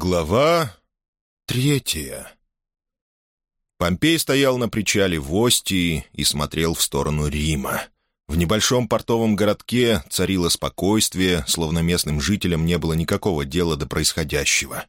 Глава третья Помпей стоял на причале в Остии и смотрел в сторону Рима. В небольшом портовом городке царило спокойствие, словно местным жителям не было никакого дела до происходящего.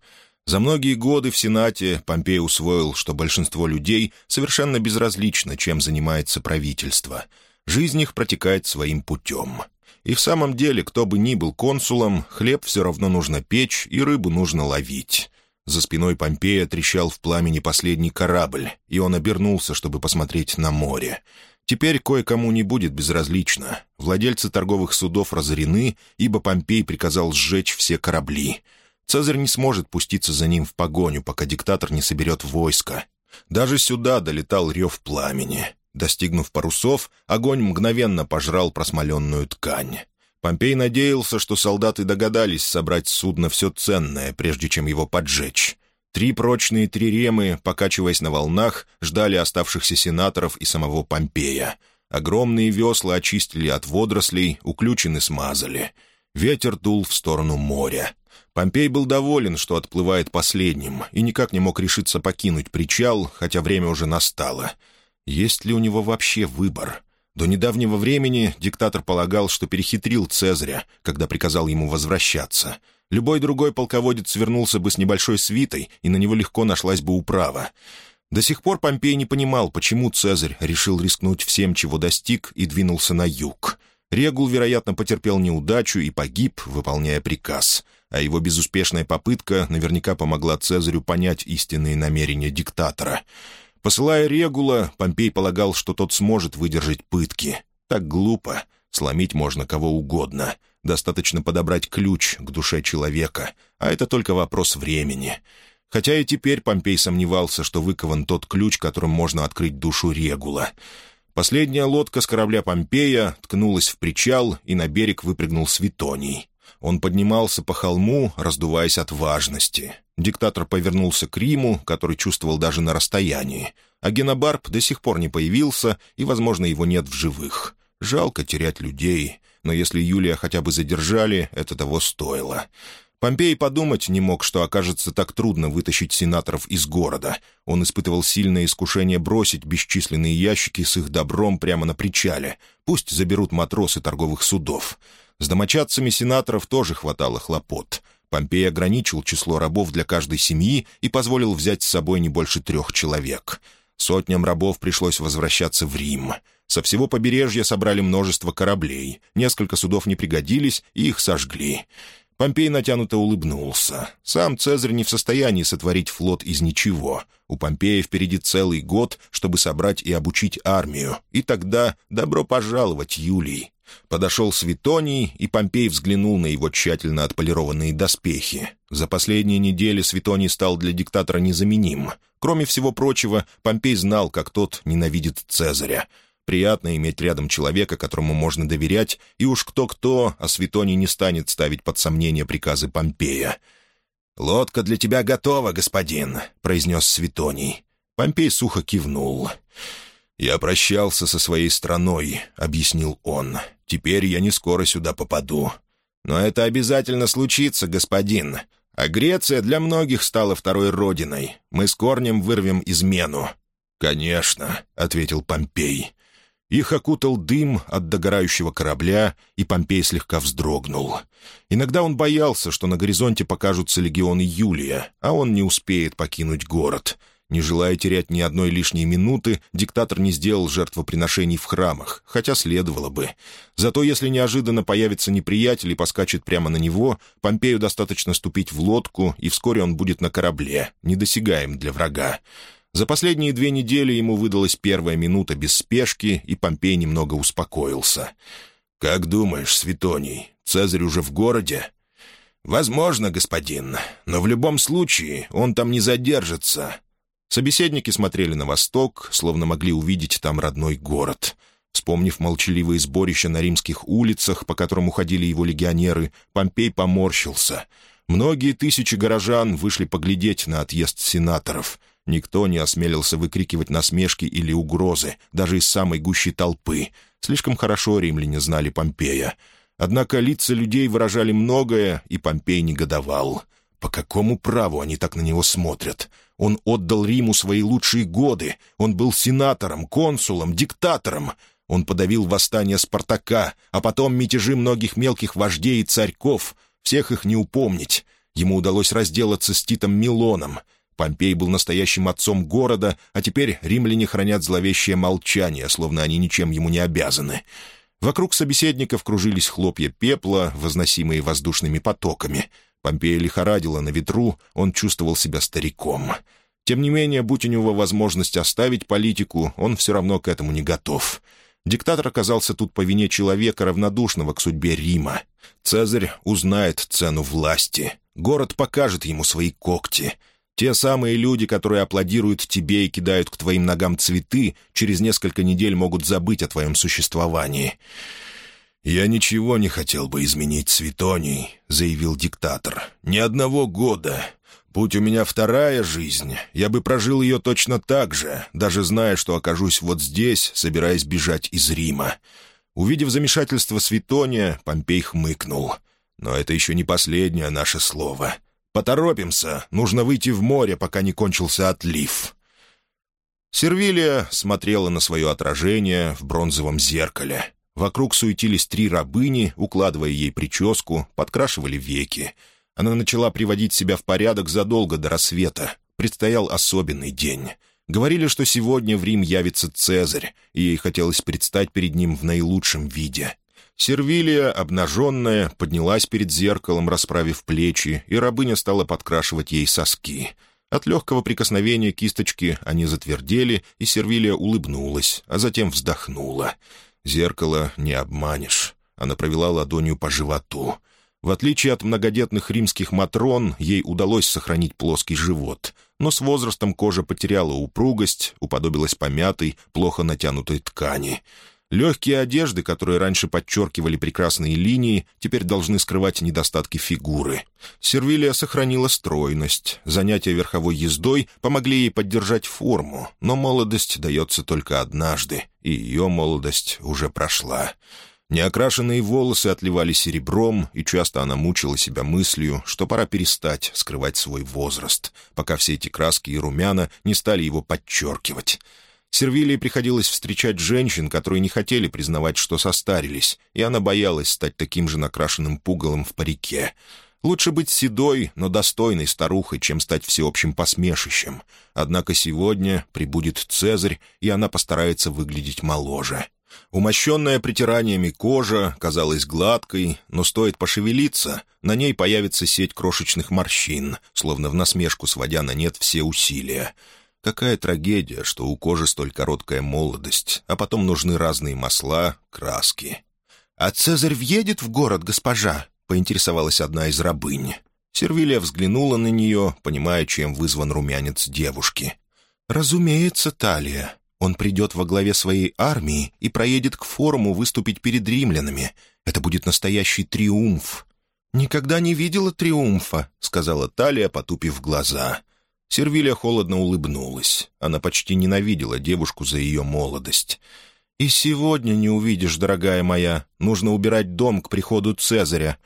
За многие годы в Сенате Помпей усвоил, что большинство людей совершенно безразлично, чем занимается правительство. Жизнь их протекает своим путем. И в самом деле, кто бы ни был консулом, хлеб все равно нужно печь и рыбу нужно ловить. За спиной Помпея трещал в пламени последний корабль, и он обернулся, чтобы посмотреть на море. Теперь кое-кому не будет безразлично. Владельцы торговых судов разорены, ибо Помпей приказал сжечь все корабли. Цезарь не сможет пуститься за ним в погоню, пока диктатор не соберет войско. Даже сюда долетал рев пламени. Достигнув парусов, огонь мгновенно пожрал просмоленную ткань. Помпей надеялся, что солдаты догадались собрать с судна все ценное, прежде чем его поджечь. Три прочные триремы, покачиваясь на волнах, ждали оставшихся сенаторов и самого Помпея. Огромные весла очистили от водорослей, уключены смазали. Ветер дул в сторону моря. Помпей был доволен, что отплывает последним, и никак не мог решиться покинуть причал, хотя время уже настало — есть ли у него вообще выбор? До недавнего времени диктатор полагал, что перехитрил Цезаря, когда приказал ему возвращаться. Любой другой полководец вернулся бы с небольшой свитой, и на него легко нашлась бы управа. До сих пор Помпей не понимал, почему Цезарь решил рискнуть всем, чего достиг, и двинулся на юг. Регул, вероятно, потерпел неудачу и погиб, выполняя приказ, а его безуспешная попытка наверняка помогла Цезарю понять истинные намерения диктатора — Посылая Регула, Помпей полагал, что тот сможет выдержать пытки. Так глупо. Сломить можно кого угодно. Достаточно подобрать ключ к душе человека, а это только вопрос времени. Хотя и теперь Помпей сомневался, что выкован тот ключ, которым можно открыть душу Регула. Последняя лодка с корабля Помпея ткнулась в причал, и на берег выпрыгнул Светоний. Он поднимался по холму, раздуваясь от важности. Диктатор повернулся к Риму, который чувствовал даже на расстоянии. А Генобарб до сих пор не появился, и, возможно, его нет в живых. Жалко терять людей, но если Юлия хотя бы задержали, это того стоило. Помпей подумать не мог, что окажется так трудно вытащить сенаторов из города. Он испытывал сильное искушение бросить бесчисленные ящики с их добром прямо на причале. Пусть заберут матросы торговых судов. С домочадцами сенаторов тоже хватало хлопот. Помпей ограничил число рабов для каждой семьи и позволил взять с собой не больше трех человек. Сотням рабов пришлось возвращаться в Рим. Со всего побережья собрали множество кораблей. Несколько судов не пригодились, и их сожгли. Помпей натянуто улыбнулся. Сам Цезарь не в состоянии сотворить флот из ничего. У Помпея впереди целый год, чтобы собрать и обучить армию. И тогда добро пожаловать, Юлий. Подошел Светоний, и Помпей взглянул на его тщательно отполированные доспехи. За последние недели Светоний стал для диктатора незаменим. Кроме всего прочего, Помпей знал, как тот ненавидит Цезаря. Приятно иметь рядом человека, которому можно доверять, и уж кто-кто, а Светоний не станет ставить под сомнение приказы Помпея. «Лодка для тебя готова, господин», — произнес Светоний. Помпей сухо кивнул. «Я прощался со своей страной», — объяснил он. «Теперь я не скоро сюда попаду». «Но это обязательно случится, господин. А Греция для многих стала второй родиной. Мы с корнем вырвем измену». «Конечно», — ответил Помпей. Их окутал дым от догорающего корабля, и Помпей слегка вздрогнул. Иногда он боялся, что на горизонте покажутся легионы Юлия, а он не успеет покинуть город — не желая терять ни одной лишней минуты, диктатор не сделал жертвоприношений в храмах, хотя следовало бы. Зато если неожиданно появится неприятель и поскачет прямо на него, Помпею достаточно ступить в лодку, и вскоре он будет на корабле, недосягаем для врага. За последние две недели ему выдалась первая минута без спешки, и Помпей немного успокоился. «Как думаешь, Светоний, Цезарь уже в городе?» «Возможно, господин, но в любом случае он там не задержится. Собеседники смотрели на восток, словно могли увидеть там родной город. Вспомнив молчаливые сборища на римских улицах, по которым уходили его легионеры, Помпей поморщился. Многие тысячи горожан вышли поглядеть на отъезд сенаторов. Никто не осмелился выкрикивать насмешки или угрозы, даже из самой гущей толпы. Слишком хорошо римляне знали Помпея. Однако лица людей выражали многое, и Помпей негодовал — По какому праву они так на него смотрят? Он отдал Риму свои лучшие годы. Он был сенатором, консулом, диктатором. Он подавил восстание Спартака, а потом мятежи многих мелких вождей и царьков. Всех их не упомнить. Ему удалось разделаться с Титом Милоном. Помпей был настоящим отцом города, а теперь римляне хранят зловещее молчание, словно они ничем ему не обязаны. Вокруг собеседников кружились хлопья пепла, возносимые воздушными потоками. Помпея лихорадила на ветру, он чувствовал себя стариком. Тем не менее, будь у него возможность оставить политику, он все равно к этому не готов. Диктатор оказался тут по вине человека, равнодушного к судьбе Рима. Цезарь узнает цену власти. Город покажет ему свои когти. Те самые люди, которые аплодируют тебе и кидают к твоим ногам цветы, через несколько недель могут забыть о твоем существовании. «Я ничего не хотел бы изменить Светоний», — заявил диктатор. «Ни одного года. Будь у меня вторая жизнь, я бы прожил ее точно так же, даже зная, что окажусь вот здесь, собираясь бежать из Рима». Увидев замешательство Светония, Помпей хмыкнул. «Но это еще не последнее наше слово. Поторопимся, нужно выйти в море, пока не кончился отлив». Сервилия смотрела на свое отражение в бронзовом зеркале. Вокруг суетились три рабыни, укладывая ей прическу, подкрашивали веки. Она начала приводить себя в порядок задолго до рассвета. Предстоял особенный день. Говорили, что сегодня в Рим явится Цезарь, и ей хотелось предстать перед ним в наилучшем виде. Сервилия, обнаженная, поднялась перед зеркалом, расправив плечи, и рабыня стала подкрашивать ей соски. От легкого прикосновения кисточки они затвердели, и Сервилия улыбнулась, а затем вздохнула. Зеркало не обманешь. Она провела ладонью по животу. В отличие от многодетных римских матрон, ей удалось сохранить плоский живот, но с возрастом кожа потеряла упругость, уподобилась помятой, плохо натянутой ткани — Легкие одежды, которые раньше подчеркивали прекрасные линии, теперь должны скрывать недостатки фигуры. Сервилия сохранила стройность. Занятия верховой ездой помогли ей поддержать форму, но молодость дается только однажды, и ее молодость уже прошла. Неокрашенные волосы отливали серебром, и часто она мучила себя мыслью, что пора перестать скрывать свой возраст, пока все эти краски и румяна не стали его подчеркивать. Сервилии приходилось встречать женщин, которые не хотели признавать, что состарились, и она боялась стать таким же накрашенным пугалом в парике. Лучше быть седой, но достойной старухой, чем стать всеобщим посмешищем. Однако сегодня прибудет Цезарь, и она постарается выглядеть моложе. Умощенная притираниями кожа казалась гладкой, но стоит пошевелиться, на ней появится сеть крошечных морщин, словно в насмешку сводя на нет все усилия. Какая трагедия, что у кожи столь короткая молодость, а потом нужны разные масла, краски. «А Цезарь въедет в город, госпожа?» — поинтересовалась одна из рабынь. Сервилия взглянула на нее, понимая, чем вызван румянец девушки. «Разумеется, Талия. Он придет во главе своей армии и проедет к форуму выступить перед римлянами. Это будет настоящий триумф». «Никогда не видела триумфа», — сказала Талия, потупив глаза. Сервилия холодно улыбнулась. Она почти ненавидела девушку за ее молодость. «И сегодня не увидишь, дорогая моя. Нужно убирать дом к приходу Цезаря».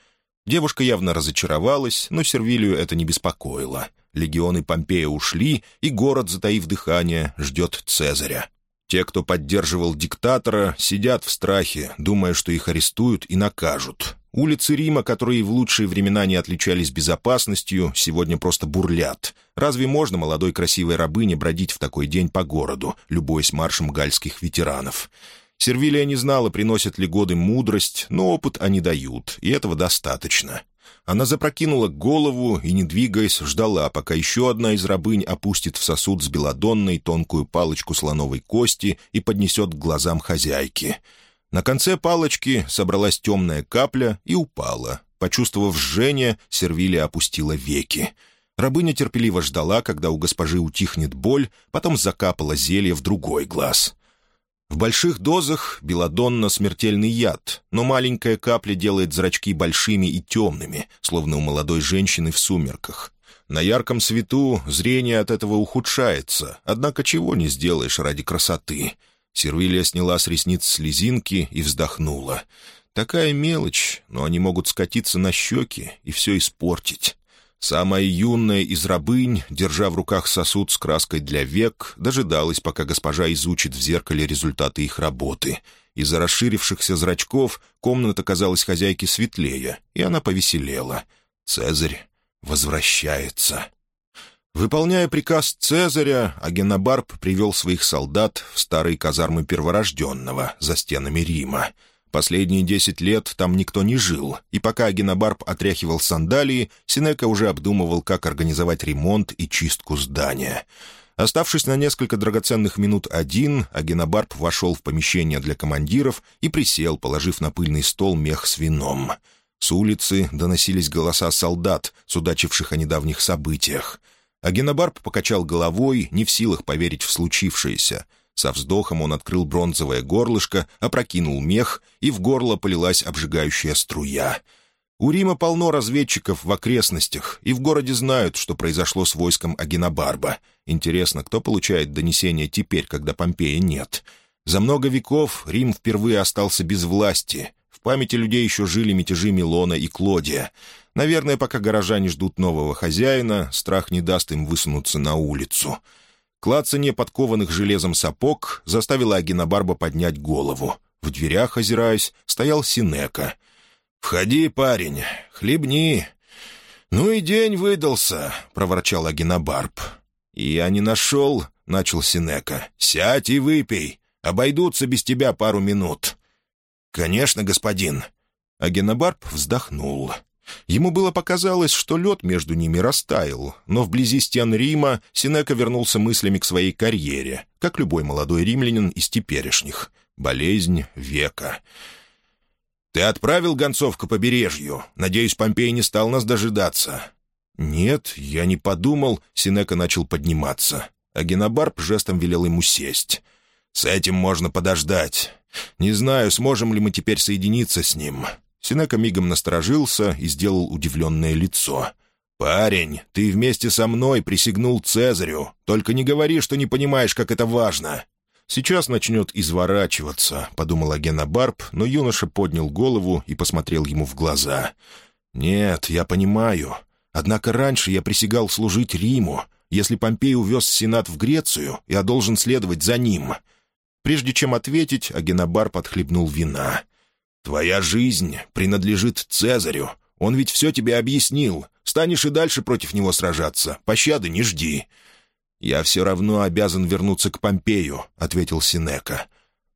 Девушка явно разочаровалась, но Сервилию это не беспокоило. Легионы Помпея ушли, и город, затаив дыхание, ждет Цезаря. Те, кто поддерживал диктатора, сидят в страхе, думая, что их арестуют и накажут. Улицы Рима, которые в лучшие времена не отличались безопасностью, сегодня просто бурлят. Разве можно молодой красивой рабыне бродить в такой день по городу, любуясь маршем гальских ветеранов? Сервилия не знала, приносят ли годы мудрость, но опыт они дают, и этого достаточно. Она запрокинула голову и, не двигаясь, ждала, пока еще одна из рабынь опустит в сосуд с белодонной тонкую палочку слоновой кости и поднесет к глазам хозяйки — на конце палочки собралась темная капля и упала. Почувствовав жжение, Сервилия опустила веки. Рабыня терпеливо ждала, когда у госпожи утихнет боль, потом закапала зелье в другой глаз. В больших дозах белодонна — смертельный яд, но маленькая капля делает зрачки большими и темными, словно у молодой женщины в сумерках. На ярком свету зрение от этого ухудшается, однако чего не сделаешь ради красоты — Сервилия сняла с ресниц слезинки и вздохнула. «Такая мелочь, но они могут скатиться на щеки и все испортить». Самая юная из рабынь, держа в руках сосуд с краской для век, дожидалась, пока госпожа изучит в зеркале результаты их работы. Из-за расширившихся зрачков комната казалась хозяйке светлее, и она повеселела. Цезарь возвращается. Выполняя приказ Цезаря, Агенобарб привел своих солдат в старые казармы перворожденного за стенами Рима — Последние десять лет там никто не жил, и пока Агенобарб отряхивал сандалии, Синека уже обдумывал, как организовать ремонт и чистку здания. Оставшись на несколько драгоценных минут один, Агенобарб вошел в помещение для командиров и присел, положив на пыльный стол мех с вином. С улицы доносились голоса солдат, судачивших о недавних событиях. Агенобарб покачал головой, не в силах поверить в случившееся — со вздохом он открыл бронзовое горлышко, опрокинул мех, и в горло полилась обжигающая струя. У Рима полно разведчиков в окрестностях, и в городе знают, что произошло с войском Агинобарба. Интересно, кто получает донесения теперь, когда Помпея нет? За много веков Рим впервые остался без власти. Памяти людей еще жили мятежи Милона и Клодия. Наверное, пока горожане ждут нового хозяина, страх не даст им высунуться на улицу. Клацанье подкованных железом сапог заставило Агинобарба поднять голову. В дверях, озираясь, стоял Синека. «Входи, парень, хлебни». «Ну и день выдался», — проворчал Агинобарб. «Я не нашел», — начал Синека. «Сядь и выпей. Обойдутся без тебя пару минут». «Конечно, господин». Агинобарб вздохнул. Ему было показалось, что лед между ними растаял, но вблизи стен Рима Синека вернулся мыслями к своей карьере, как любой молодой римлянин из теперешних. Болезнь века. «Ты отправил гонцов к побережью? Надеюсь, Помпей не стал нас дожидаться?» «Нет, я не подумал», — Синека начал подниматься. А жестом велел ему сесть. «С этим можно подождать. Не знаю, сможем ли мы теперь соединиться с ним. Синека мигом насторожился и сделал удивленное лицо. «Парень, ты вместе со мной присягнул Цезарю. Только не говори, что не понимаешь, как это важно». «Сейчас начнет изворачиваться», — подумал Агена Барб, но юноша поднял голову и посмотрел ему в глаза. «Нет, я понимаю. Однако раньше я присягал служить Риму. Если Помпей увез Сенат в Грецию, я должен следовать за ним». Прежде чем ответить, Агенобар подхлебнул вина. «Твоя жизнь принадлежит Цезарю. Он ведь все тебе объяснил. Станешь и дальше против него сражаться. Пощады не жди». «Я все равно обязан вернуться к Помпею», — ответил Синека.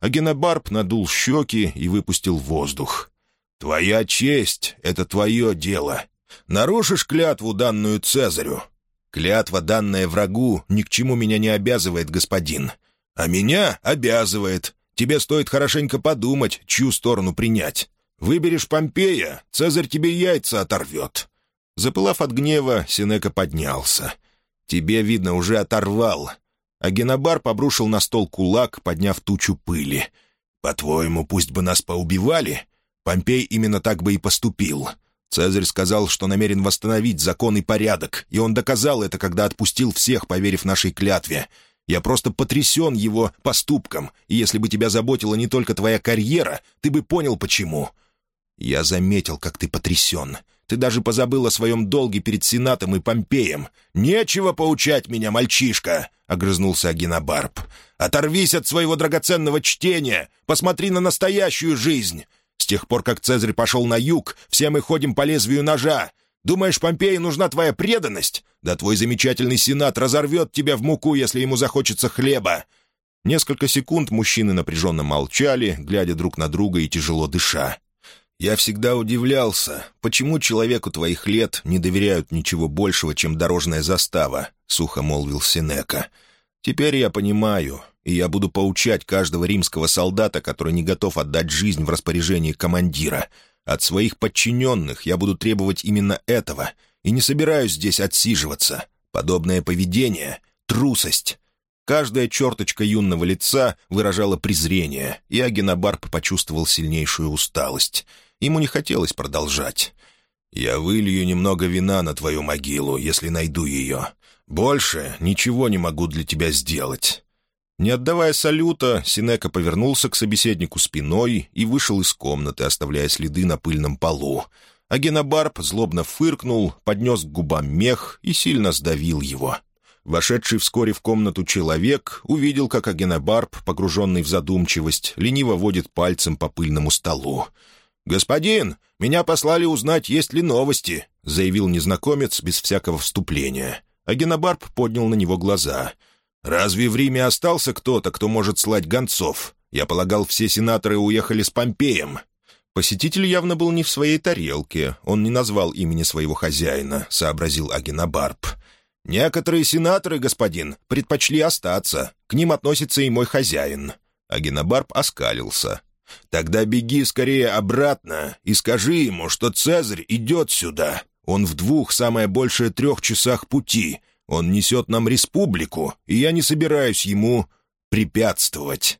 Агенобарб надул щеки и выпустил воздух. «Твоя честь — это твое дело. Нарушишь клятву, данную Цезарю? Клятва, данная врагу, ни к чему меня не обязывает, господин. А меня обязывает. Тебе стоит хорошенько подумать, чью сторону принять. Выберешь Помпея, Цезарь тебе яйца оторвет». Запылав от гнева, Синека поднялся. «Тебе, видно, уже оторвал». А Генобар побрушил на стол кулак, подняв тучу пыли. «По-твоему, пусть бы нас поубивали? Помпей именно так бы и поступил. Цезарь сказал, что намерен восстановить закон и порядок, и он доказал это, когда отпустил всех, поверив нашей клятве. Я просто потрясен его поступком, и если бы тебя заботила не только твоя карьера, ты бы понял, почему. Я заметил, как ты потрясен. Ты даже позабыл о своем долге перед Сенатом и Помпеем. Нечего поучать меня, мальчишка!» — огрызнулся Агинобарб. «Оторвись от своего драгоценного чтения! Посмотри на настоящую жизнь! С тех пор, как Цезарь пошел на юг, все мы ходим по лезвию ножа. Думаешь, Помпею нужна твоя преданность? Да твой замечательный сенат разорвет тебя в муку, если ему захочется хлеба!» Несколько секунд мужчины напряженно молчали, глядя друг на друга и тяжело дыша. «Я всегда удивлялся, почему человеку твоих лет не доверяют ничего большего, чем дорожная застава», — сухо молвил Синека. «Теперь я понимаю, и я буду поучать каждого римского солдата, который не готов отдать жизнь в распоряжение командира. От своих подчиненных я буду требовать именно этого, и не собираюсь здесь отсиживаться. Подобное поведение — трусость. Каждая черточка юного лица выражала презрение, и Агенобарб почувствовал сильнейшую усталость. Ему не хотелось продолжать. «Я вылью немного вина на твою могилу, если найду ее. Больше ничего не могу для тебя сделать. Не отдавая салюта, Синека повернулся к собеседнику спиной и вышел из комнаты, оставляя следы на пыльном полу. Агенобарб злобно фыркнул, поднес к губам мех и сильно сдавил его. Вошедший вскоре в комнату человек увидел, как Агенобарб, погруженный в задумчивость, лениво водит пальцем по пыльному столу. «Господин, меня послали узнать, есть ли новости», — заявил незнакомец без всякого вступления. Агенобарб поднял на него глаза. «Разве в Риме остался кто-то, кто может слать гонцов? Я полагал, все сенаторы уехали с Помпеем». Посетитель явно был не в своей тарелке. Он не назвал имени своего хозяина, сообразил Агенобарб. «Некоторые сенаторы, господин, предпочли остаться. К ним относится и мой хозяин». Агенобарб оскалился. «Тогда беги скорее обратно и скажи ему, что Цезарь идет сюда. Он в двух, самое большее трех часах пути. Он несет нам республику, и я не собираюсь ему препятствовать».